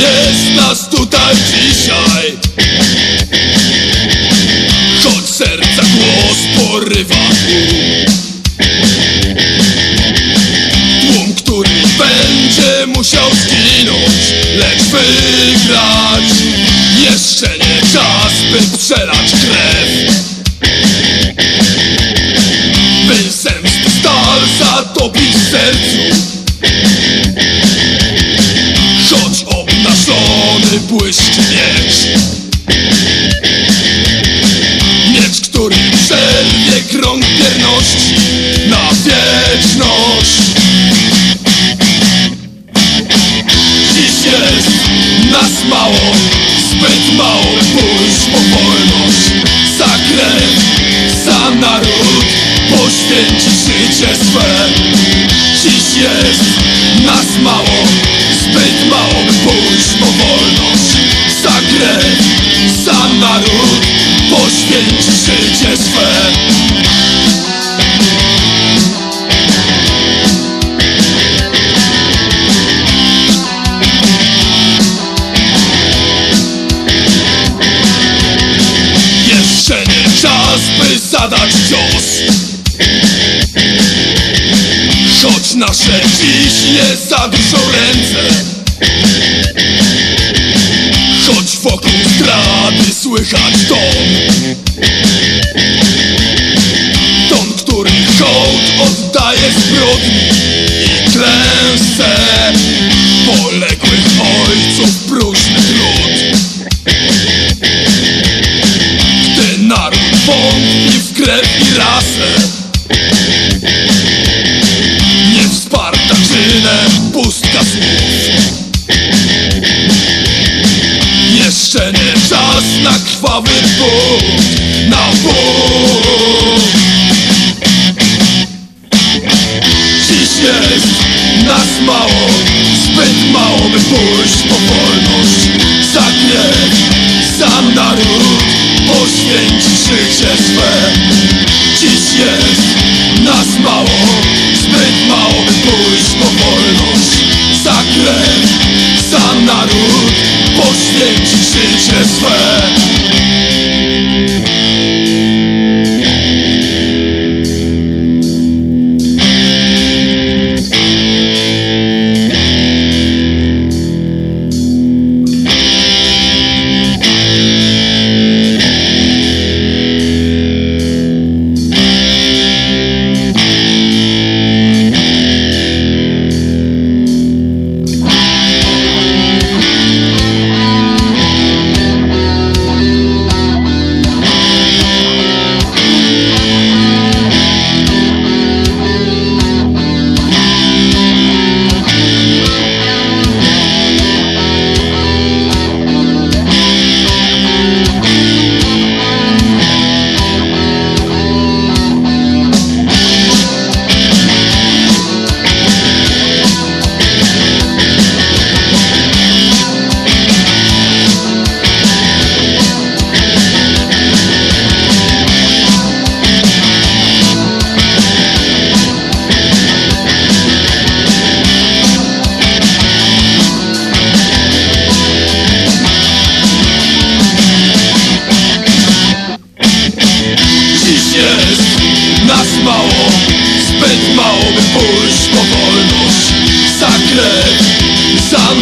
jest nas tutaj dzisiaj. Choć serca głos porywa. Tłum który będzie musiał zginąć Lecz wygrać Jeszcze nie czas, by przelać obnażony błyszczy miecz Miecz, który przerwie krąg wierności Na wieczność. Dziś jest nas mało Zbyt mało. Pójść po wolność Za krew, za naród. Poświęci życie swe. Dziś jest nas mało by zadać cios. Choć nasze dziś nie zaduszą ręce. Choć wokół zdrady słychać ton. Ton, który hołd oddaje zbrodni i klęsce Poległych ojców czynem pustka słów. Jeszcze nie czas na krwawy bóg Na Bóg Dziś jest nas mało Zbyt mało by pójść po wolność. Za krew, za naród Poświęci życie swe. Dziś jest nas mało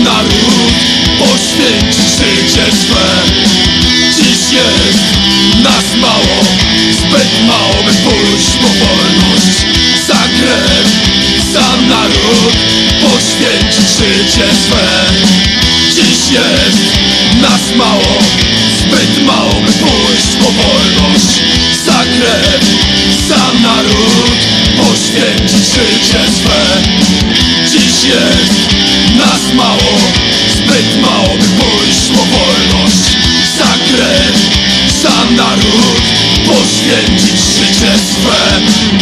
naród Poświęcić życie swe. Dziś jest nas mało Zbyt mało by pójść po wolność. Za krew, za naród Poświęcić życie swe. Dziś jest nas mało Zbyt mało by pójść po wolność. Za krew, krew, za naród Poświęcić życie swe